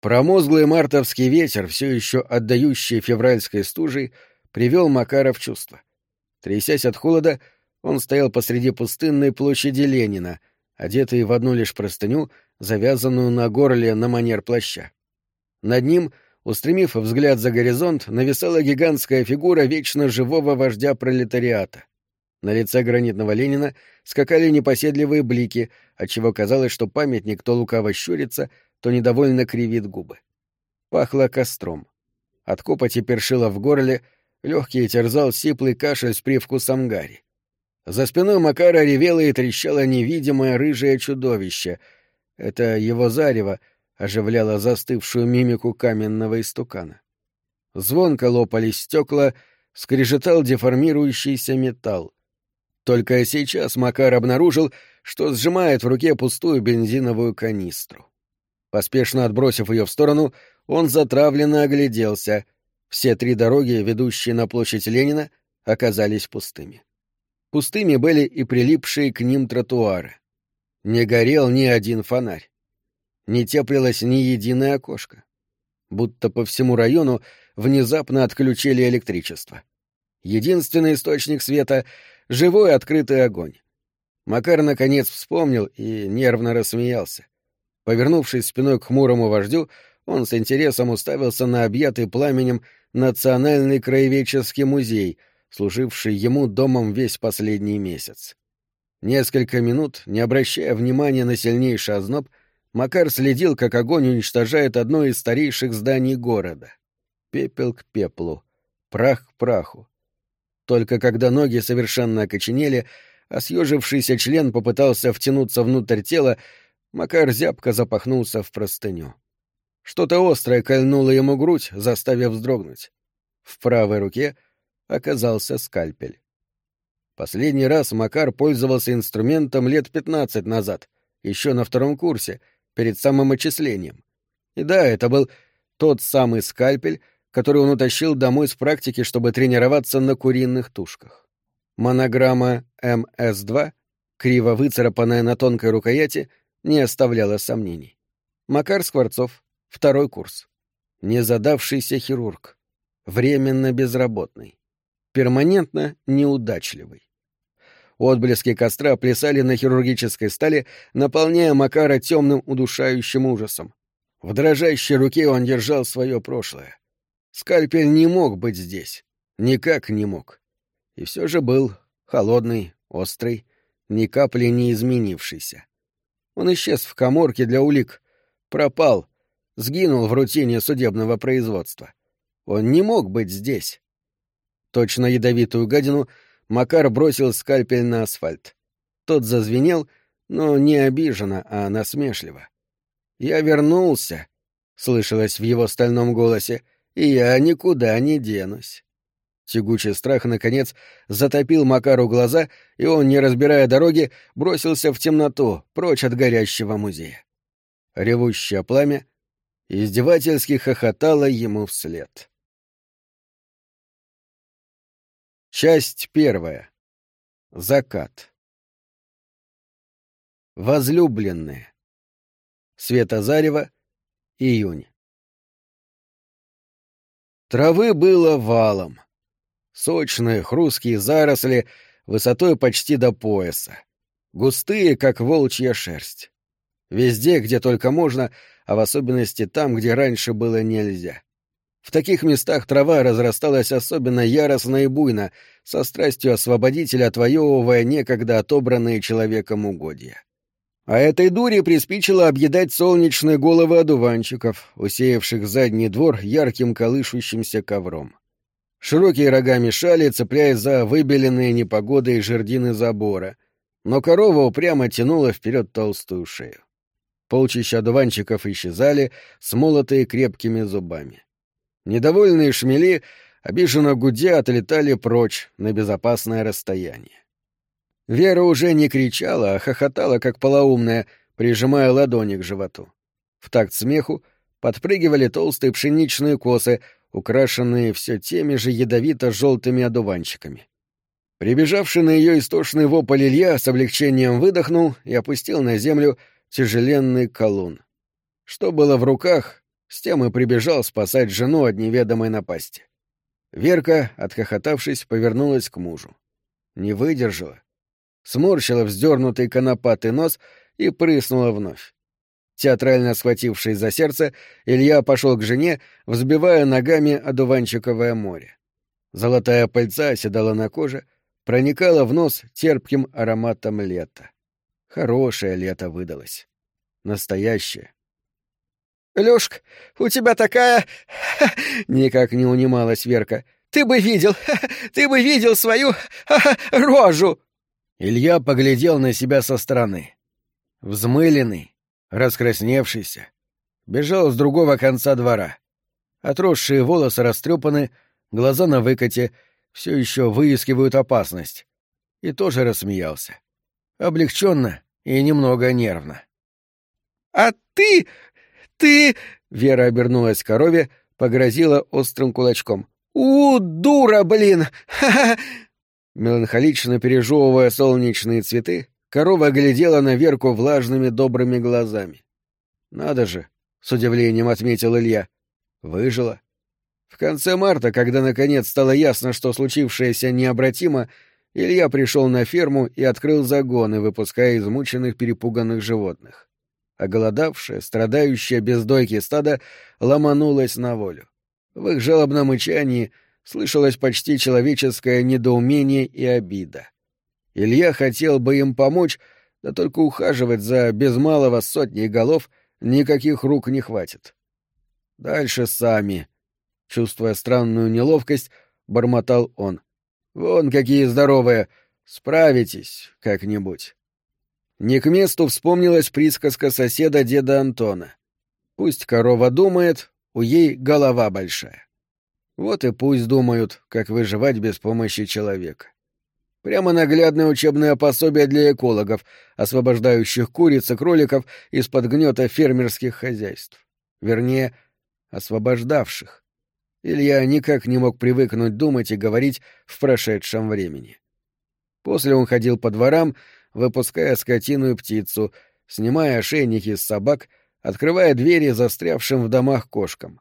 Промозглый мартовский ветер, все еще отдающий февральской стужей, привел Макара в чувство. Трясясь от холода, он стоял посреди пустынной площади Ленина, одетый в одну лишь простыню, завязанную на горле на манер плаща. Над ним, устремив взгляд за горизонт, нависала гигантская фигура вечно живого вождя пролетариата. На лице гранитного Ленина скакали непоседливые блики, отчего казалось, что памятник то лукаво щурится, то недовольно кривит губы. Пахло костром. От копоти першило в горле, легкий терзал сиплый кашель с привкусом гари. За спиной Макара ревело и трещало невидимое рыжее чудовище. Это его зарево оживляло застывшую мимику каменного истукана. Звонко лопались стекла, скрежетал деформирующийся металл. Только сейчас Макар обнаружил, что сжимает в руке пустую бензиновую канистру. Поспешно отбросив ее в сторону, он затравленно огляделся. Все три дороги, ведущие на площадь Ленина, оказались пустыми. Пустыми были и прилипшие к ним тротуары. Не горел ни один фонарь. Не теплилось ни единое окошко. Будто по всему району внезапно отключили электричество. Единственный источник света живой открытый огонь. Макар наконец вспомнил и нервно рассмеялся. Повернувшись спиной к хмурому вождю, он с интересом уставился на объятый пламенем Национальный краеведческий музей, служивший ему домом весь последний месяц. Несколько минут, не обращая внимания на сильнейший озноб, Макар следил, как огонь уничтожает одно из старейших зданий города. Пепел к пеплу, прах к праху. Только когда ноги совершенно окоченели, а съежившийся член попытался втянуться внутрь тела, Макар зябко запахнулся в простыню. Что-то острое кольнуло ему грудь, заставив вздрогнуть. В правой руке оказался скальпель. Последний раз Макар пользовался инструментом лет пятнадцать назад, еще на втором курсе, перед самым отчислением. И да, это был тот самый скальпель, который он утащил домой с практики, чтобы тренироваться на куриных тушках. Монограмма МС-2, криво выцарапанная на тонкой рукояти, не оставляла сомнений. Макар Скворцов, второй курс. Незадавшийся хирург. Временно безработный. Перманентно неудачливый. Отблески костра плясали на хирургической стали, наполняя Макара темным удушающим ужасом. В дрожащей руке он держал свое прошлое. Скальпель не мог быть здесь. Никак не мог. И все же был холодный, острый, ни капли не изменившийся. Он исчез в коморке для улик, пропал, сгинул в рутине судебного производства. Он не мог быть здесь. Точно ядовитую гадину Макар бросил скальпель на асфальт. Тот зазвенел, но не обиженно, а насмешливо. «Я вернулся», — слышалось в его стальном голосе, — и я никуда не денусь. Тягучий страх, наконец, затопил Макару глаза, и он, не разбирая дороги, бросился в темноту, прочь от горящего музея. Ревущее пламя издевательски хохотало ему вслед. Часть первая. Закат. Возлюбленные. Светозарево. Июнь. Травы было валом. Сочные, хрусткие заросли, высотой почти до пояса. Густые, как волчья шерсть. Везде, где только можно, а в особенности там, где раньше было нельзя. В таких местах трава разрасталась особенно яростно и буйно, со страстью освободителя отвоевывая некогда отобранные человеком угодья. А этой дуре приспичило объедать солнечные головы одуванчиков, усеявших задний двор ярким колышущимся ковром. Широкие рога мешали, цепляясь за выбеленные непогодой жердины забора, но корова упрямо тянула вперед толстую шею. Полчища одуванчиков исчезали, смолотые крепкими зубами. Недовольные шмели, обиженно гудя, отлетали прочь на безопасное расстояние. Вера уже не кричала, а хохотала, как полоумная, прижимая ладони к животу. В такт смеху подпрыгивали толстые пшеничные косы, украшенные все теми же ядовито-желтыми одуванчиками. Прибежавший на ее истошный вопль Илья с облегчением выдохнул и опустил на землю тяжеленный колун. Что было в руках, С тем и прибежал спасать жену от неведомой напасти. Верка, отхохотавшись, повернулась к мужу. Не выдержала. Сморщила вздернутый конопатый нос и прыснула вновь. Театрально схватившись за сердце, Илья пошел к жене, взбивая ногами одуванчиковое море. Золотая пыльца оседала на коже, проникала в нос терпким ароматом лета. Хорошее лето выдалось. Настоящее. «Лёшка, у тебя такая...» Никак не унималась Верка. «Ты бы видел, ты бы видел свою рожу!» Илья поглядел на себя со стороны. Взмыленный, раскрасневшийся, бежал с другого конца двора. Отросшие волосы растрепаны, глаза на выкате, все еще выискивают опасность. И тоже рассмеялся. Облегченно и немного нервно. «А ты... ты...» — Вера обернулась к корове, погрозила острым кулачком. «У, дура, блин! Ха-ха!» Меланхолично пережевывая солнечные цветы, корова глядела на Верку влажными добрыми глазами. «Надо же!» — с удивлением отметил Илья. «Выжила». В конце марта, когда наконец стало ясно, что случившееся необратимо, Илья пришел на ферму и открыл загоны, выпуская измученных перепуганных животных. Оголодавшее, страдающее без дойки стадо ломанулось на волю. В их жалобном мычании слышалось почти человеческое недоумение и обида. Илья хотел бы им помочь, да только ухаживать за без малого сотни голов никаких рук не хватит. Дальше сами. Чувствуя странную неловкость, бормотал он. Вон какие здоровые! Справитесь как-нибудь. Не к месту вспомнилась присказка соседа деда Антона. Пусть корова думает, у ей голова большая. Вот и пусть думают, как выживать без помощи человека. Прямо наглядное учебное пособие для экологов, освобождающих куриц и кроликов из-под гнета фермерских хозяйств. Вернее, освобождавших. Илья никак не мог привыкнуть думать и говорить в прошедшем времени. После он ходил по дворам, выпуская скотину и птицу, снимая ошейники с собак, открывая двери застрявшим в домах кошкам.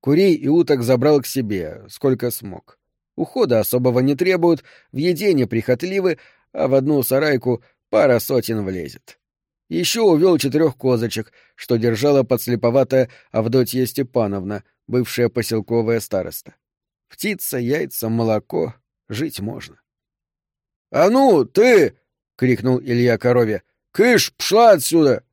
Курей и уток забрал к себе, сколько смог. Ухода особого не требуют, в еде неприхотливы, а в одну сарайку пара сотен влезет. Еще увел четырех козочек, что держала подслеповатая Авдотья Степановна, бывшая поселковая староста. Птица, яйца, молоко — жить можно. — А ну, ты! — крикнул Илья корове. — Кыш, пшла отсюда!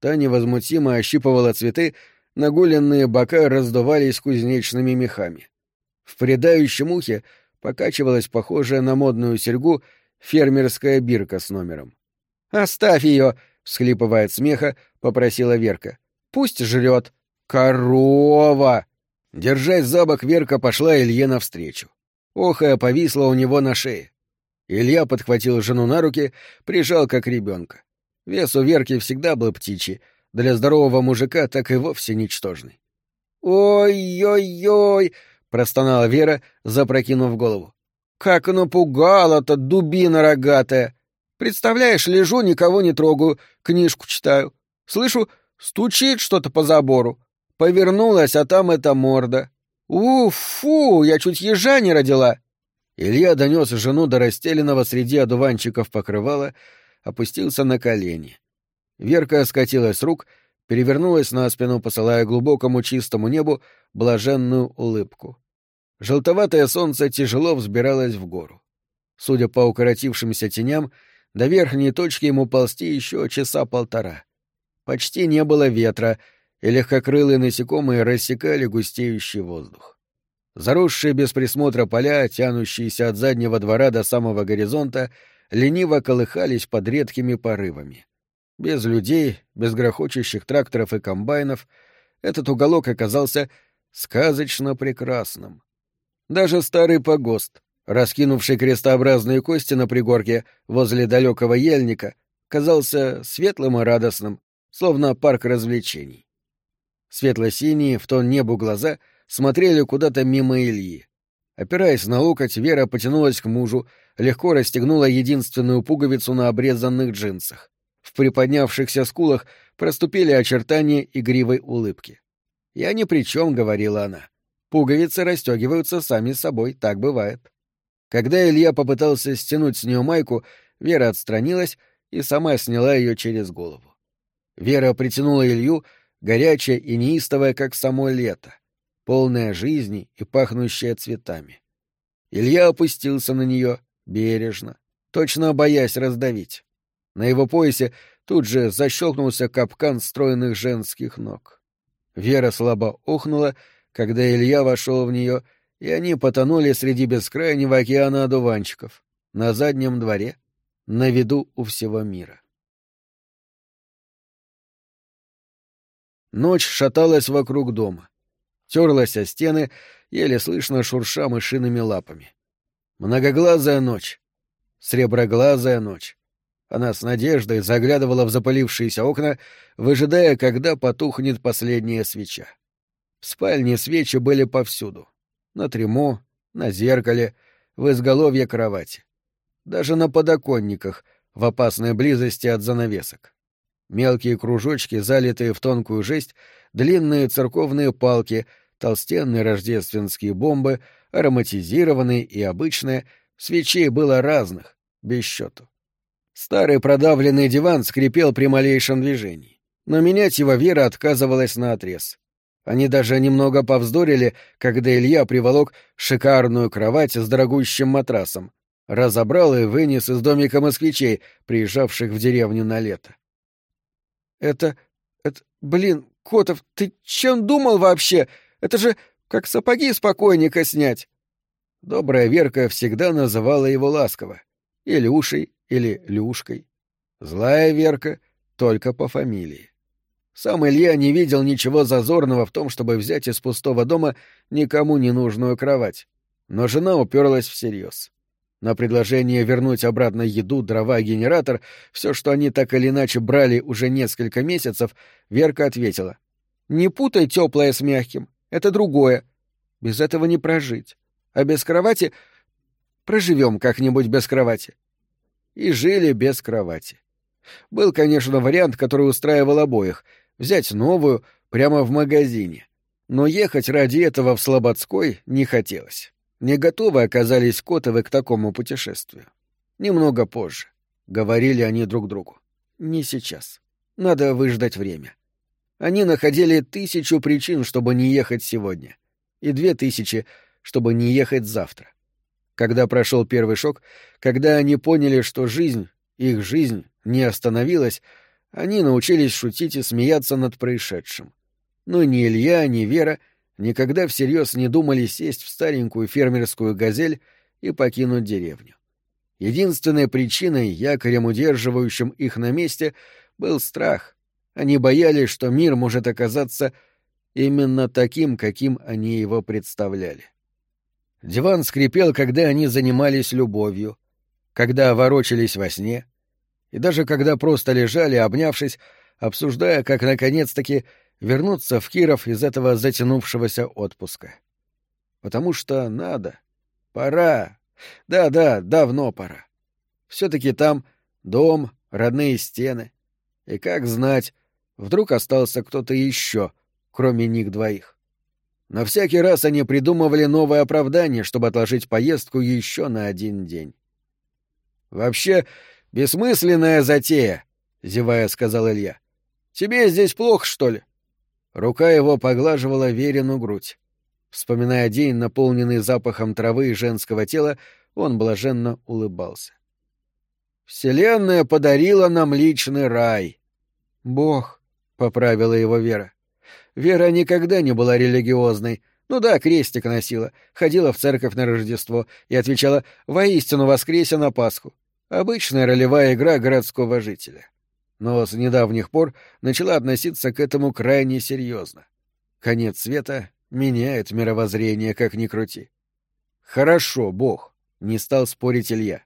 Та невозмутимо ощипывала цветы, нагуленные бока раздувались кузнечными мехами. В предающем ухе покачивалась похожая на модную серьгу фермерская бирка с номером. «Оставь ее!» — всхлипывая от смеха, попросила Верка. «Пусть жрет!» «Корова!» Держась за бок, Верка пошла Илье навстречу. Охая повисла у него на шее. Илья подхватил жену на руки, прижал как ребенка. Вес у Верки всегда был птичий, для здорового мужика так и вовсе ничтожный. «Ой-ой-ой!» — простонала Вера, запрокинув голову. «Как напугала-то, дубина рогатая! Представляешь, лежу, никого не трогаю, книжку читаю. Слышу, стучит что-то по забору. Повернулась, а там эта морда. Уфу, я чуть ежа не родила. Илья донес жену до расстеленного среди одуванчиков покрывала, опустился на колени. Верка скатилась с рук, перевернулась на спину, посылая глубокому чистому небу блаженную улыбку. Желтоватое солнце тяжело взбиралось в гору. Судя по укоротившимся теням, до верхней точки ему ползти еще часа полтора. Почти не было ветра, и легкокрылые насекомые рассекали густеющий воздух. Заросшие без присмотра поля, тянущиеся от заднего двора до самого горизонта, лениво колыхались под редкими порывами. Без людей, без грохочущих тракторов и комбайнов этот уголок оказался сказочно прекрасным. Даже старый погост, раскинувший крестообразные кости на пригорке возле далекого ельника, казался светлым и радостным, словно парк развлечений. Светло-синие, в тон небу глаза смотрели куда-то мимо Ильи. Опираясь на локоть, Вера потянулась к мужу, легко расстегнула единственную пуговицу на обрезанных джинсах. В приподнявшихся скулах проступили очертания игривой улыбки. «Я ни при чем», — говорила она. «Пуговицы расстегиваются сами собой, так бывает». Когда Илья попытался стянуть с нее майку, Вера отстранилась и сама сняла ее через голову. Вера притянула Илью, горячая и неистовая, как само лето, полная жизни и пахнущая цветами. Илья опустился на нее бережно, точно боясь раздавить. На его поясе тут же защелкнулся капкан стройных женских ног. Вера слабо охнула, когда Илья вошел в нее, и они потонули среди бескрайнего океана одуванчиков, на заднем дворе, на виду у всего мира. Ночь шаталась вокруг дома. Терлась о стены, еле слышно шурша мышиными лапами. Многоглазая ночь. Среброглазая ночь. Она с надеждой заглядывала в запалившиеся окна, выжидая, когда потухнет последняя свеча. В спальне свечи были повсюду. На трюмо, на зеркале, в изголовье кровати. Даже на подоконниках, в опасной близости от занавесок. Мелкие кружочки, залитые в тонкую жесть, длинные церковные палки, толстенные рождественские бомбы, ароматизированные и обычные, свечей было разных, без счету. Старый продавленный диван скрипел при малейшем движении, но менять его Вера отказывалась на отрез. Они даже немного повздорили, когда Илья приволок шикарную кровать с дорогущим матрасом, разобрал и вынес из домика москвичей, приезжавших в деревню на лето. «Это... это... блин, Котов, ты чем думал вообще? Это же как сапоги с снять!» Добрая Верка всегда называла его ласково. Илюшей, или Люшкой. Злая Верка только по фамилии. Сам Илья не видел ничего зазорного в том, чтобы взять из пустого дома никому не нужную кровать. Но жена уперлась всерьез. На предложение вернуть обратно еду, дрова, генератор, все, что они так или иначе брали уже несколько месяцев, Верка ответила. «Не путай теплое с мягким. Это другое. Без этого не прожить. А без кровати... Проживем как-нибудь без кровати и жили без кровати. Был, конечно, вариант, который устраивал обоих — взять новую прямо в магазине. Но ехать ради этого в Слободской не хотелось. Не готовы оказались Котовы к такому путешествию. Немного позже. Говорили они друг другу. Не сейчас. Надо выждать время. Они находили тысячу причин, чтобы не ехать сегодня. И две тысячи, чтобы не ехать завтра. Когда прошел первый шок, когда они поняли, что жизнь, их жизнь, не остановилась, они научились шутить и смеяться над происшедшим. Но ни Илья, ни Вера никогда всерьез не думали сесть в старенькую фермерскую газель и покинуть деревню. Единственной причиной, якорем удерживающим их на месте, был страх. Они боялись, что мир может оказаться именно таким, каким они его представляли. Диван скрипел, когда они занимались любовью, когда ворочались во сне, и даже когда просто лежали, обнявшись, обсуждая, как наконец-таки вернуться в Киров из этого затянувшегося отпуска. Потому что надо. Пора. Да-да, давно пора. Все-таки там дом, родные стены. И как знать, вдруг остался кто-то еще, кроме них двоих. Но всякий раз они придумывали новое оправдание, чтобы отложить поездку еще на один день. «Вообще, бессмысленная затея», — зевая сказал Илья. «Тебе здесь плохо, что ли?» Рука его поглаживала Верину грудь. Вспоминая день, наполненный запахом травы и женского тела, он блаженно улыбался. «Вселенная подарила нам личный рай». «Бог», — поправила его Вера. Вера никогда не была религиозной. Ну да, крестик носила, ходила в церковь на Рождество и отвечала «Воистину воскресе на Пасху». Обычная ролевая игра городского жителя. Но с недавних пор начала относиться к этому крайне серьезно. Конец света меняет мировоззрение, как ни крути. «Хорошо, Бог», — не стал спорить Илья.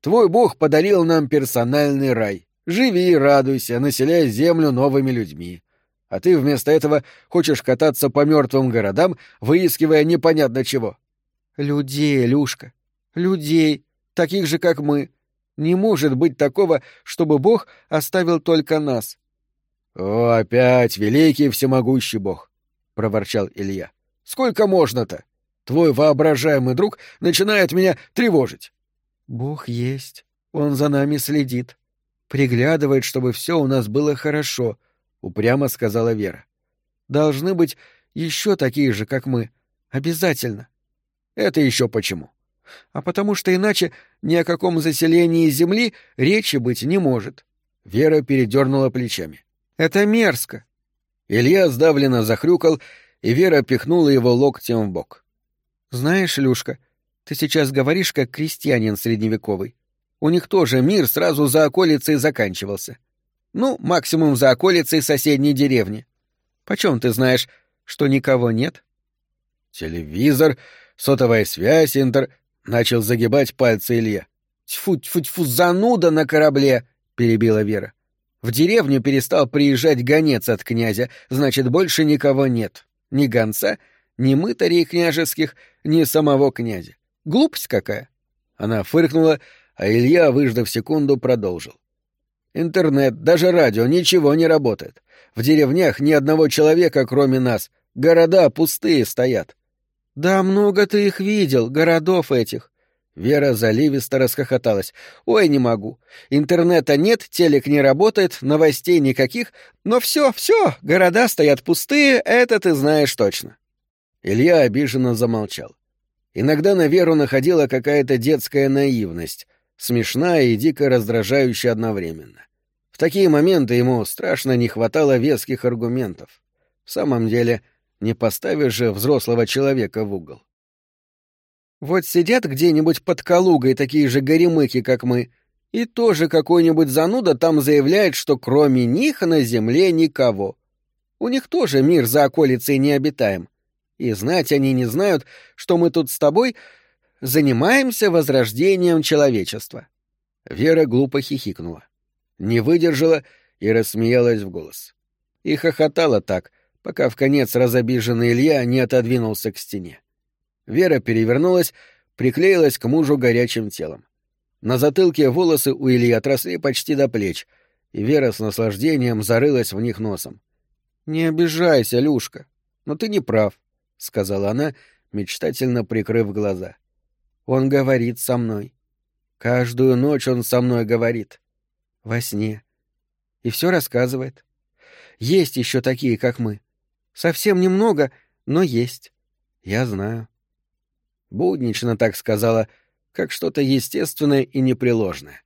«Твой Бог подарил нам персональный рай. Живи и радуйся, населяя землю новыми людьми а ты вместо этого хочешь кататься по мертвым городам, выискивая непонятно чего. Людей, Люшка, людей, таких же, как мы. Не может быть такого, чтобы Бог оставил только нас. О, опять великий всемогущий Бог. — проворчал Илья. «Сколько можно-то? Твой воображаемый друг начинает меня тревожить». «Бог есть. Он за нами следит. Приглядывает, чтобы все у нас было хорошо», — упрямо сказала Вера. «Должны быть еще такие же, как мы. Обязательно». «Это еще почему?» «А потому что иначе ни о каком заселении Земли речи быть не может». Вера передернула плечами. «Это мерзко». Илья сдавленно захрюкал, и Вера пихнула его локтем в бок. «Знаешь, Люшка, ты сейчас говоришь как крестьянин средневековый. У них тоже мир сразу за околицей заканчивался. Ну, максимум за околицей соседней деревни. Почем ты знаешь, что никого нет?» «Телевизор, сотовая связь, интер...» — начал загибать пальцы Илья. «Тьфу-тьфу-тьфу, зануда на корабле!» — перебила Вера. «В деревню перестал приезжать гонец от князя, значит, больше никого нет. Ни гонца, ни мытарей княжеских, ни самого князя. Глупость какая!» Она фыркнула, а Илья, выждав секунду, продолжил. «Интернет, даже радио, ничего не работает. В деревнях ни одного человека, кроме нас. Города пустые стоят». «Да много ты их видел, городов этих. Вера заливисто расхохоталась. «Ой, не могу. Интернета нет, телек не работает, новостей никаких, но все, все, города стоят пустые, это ты знаешь точно». Илья обиженно замолчал. Иногда на Веру находила какая-то детская наивность, смешная и дико раздражающая одновременно. В такие моменты ему страшно не хватало веских аргументов. В самом деле, не поставишь же взрослого человека в угол. Вот сидят где-нибудь под Калугой такие же горемыки, как мы, и тоже какой-нибудь зануда там заявляет, что кроме них на земле никого. У них тоже мир за околицей необитаем. И знать они не знают, что мы тут с тобой занимаемся возрождением человечества. Вера глупо хихикнула. Не выдержала и рассмеялась в голос. И хохотала так, пока в конец разобиженный Илья не отодвинулся к стене. Вера перевернулась, приклеилась к мужу горячим телом. На затылке волосы у Ильи отросли почти до плеч, и Вера с наслаждением зарылась в них носом. «Не обижайся, Люшка, но ты не прав», — сказала она, мечтательно прикрыв глаза. «Он говорит со мной. Каждую ночь он со мной говорит. Во сне. И все рассказывает. Есть еще такие, как мы. Совсем немного, но есть. Я знаю буднично так сказала, как что-то естественное и непреложное.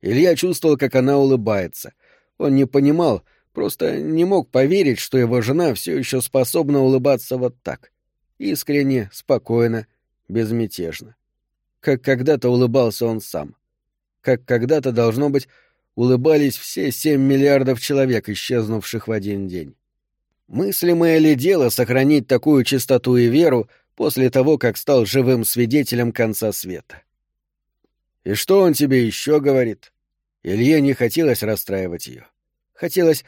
Илья чувствовал, как она улыбается. Он не понимал, просто не мог поверить, что его жена все еще способна улыбаться вот так. Искренне, спокойно, безмятежно. Как когда-то улыбался он сам. Как когда-то, должно быть, улыбались все семь миллиардов человек, исчезнувших в один день. Мыслимое ли дело сохранить такую чистоту и веру, после того, как стал живым свидетелем конца света. И что он тебе еще говорит? Илье не хотелось расстраивать ее. Хотелось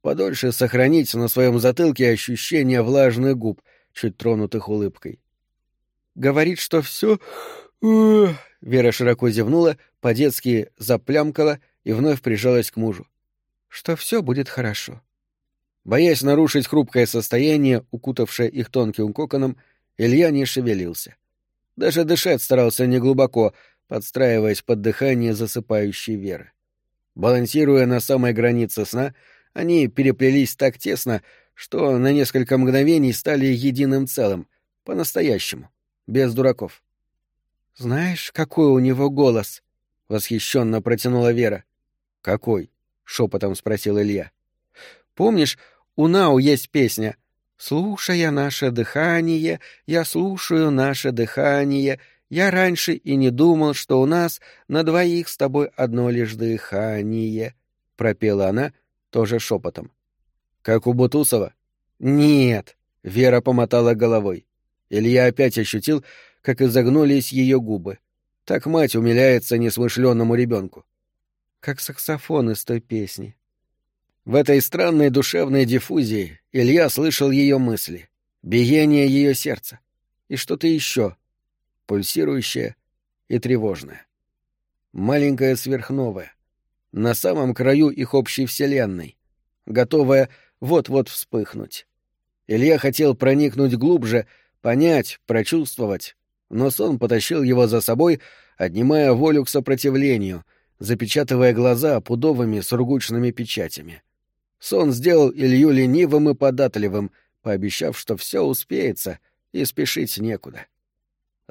подольше сохранить на своем затылке ощущение влажных губ, чуть тронутых улыбкой. Говорит, что все... Вера широко зевнула, по-детски заплямкала и вновь прижалась к мужу. Что все будет хорошо. Боясь нарушить хрупкое состояние, укутавшее их тонким коконом, Илья не шевелился. Даже дышать старался неглубоко, подстраиваясь под дыхание засыпающей Веры. Балансируя на самой границе сна, они переплелись так тесно, что на несколько мгновений стали единым целым, по-настоящему, без дураков. «Знаешь, какой у него голос?» — восхищенно протянула Вера. «Какой?» — шепотом спросил Илья. «Помнишь, у Нау есть песня Слушая наше дыхание, я слушаю наше дыхание. Я раньше и не думал, что у нас на двоих с тобой одно лишь дыхание. Пропела она тоже шепотом. Как у Бутусова? Нет. Вера помотала головой. Илья опять ощутил, как изогнулись ее губы. Так мать умиляется несмышленному ребенку. Как саксофон из той песни. В этой странной душевной диффузии Илья слышал ее мысли, биение ее сердца и что-то еще, пульсирующее и тревожное. Маленькое сверхновое, на самом краю их общей вселенной, готовое вот-вот вспыхнуть. Илья хотел проникнуть глубже, понять, прочувствовать, но сон потащил его за собой, отнимая волю к сопротивлению, запечатывая глаза пудовыми сургучными печатями. Сон сделал Илью ленивым и податливым, пообещав, что все успеется, и спешить некуда.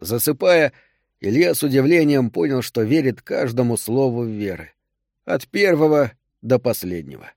Засыпая, Илья с удивлением понял, что верит каждому слову веры. От первого до последнего.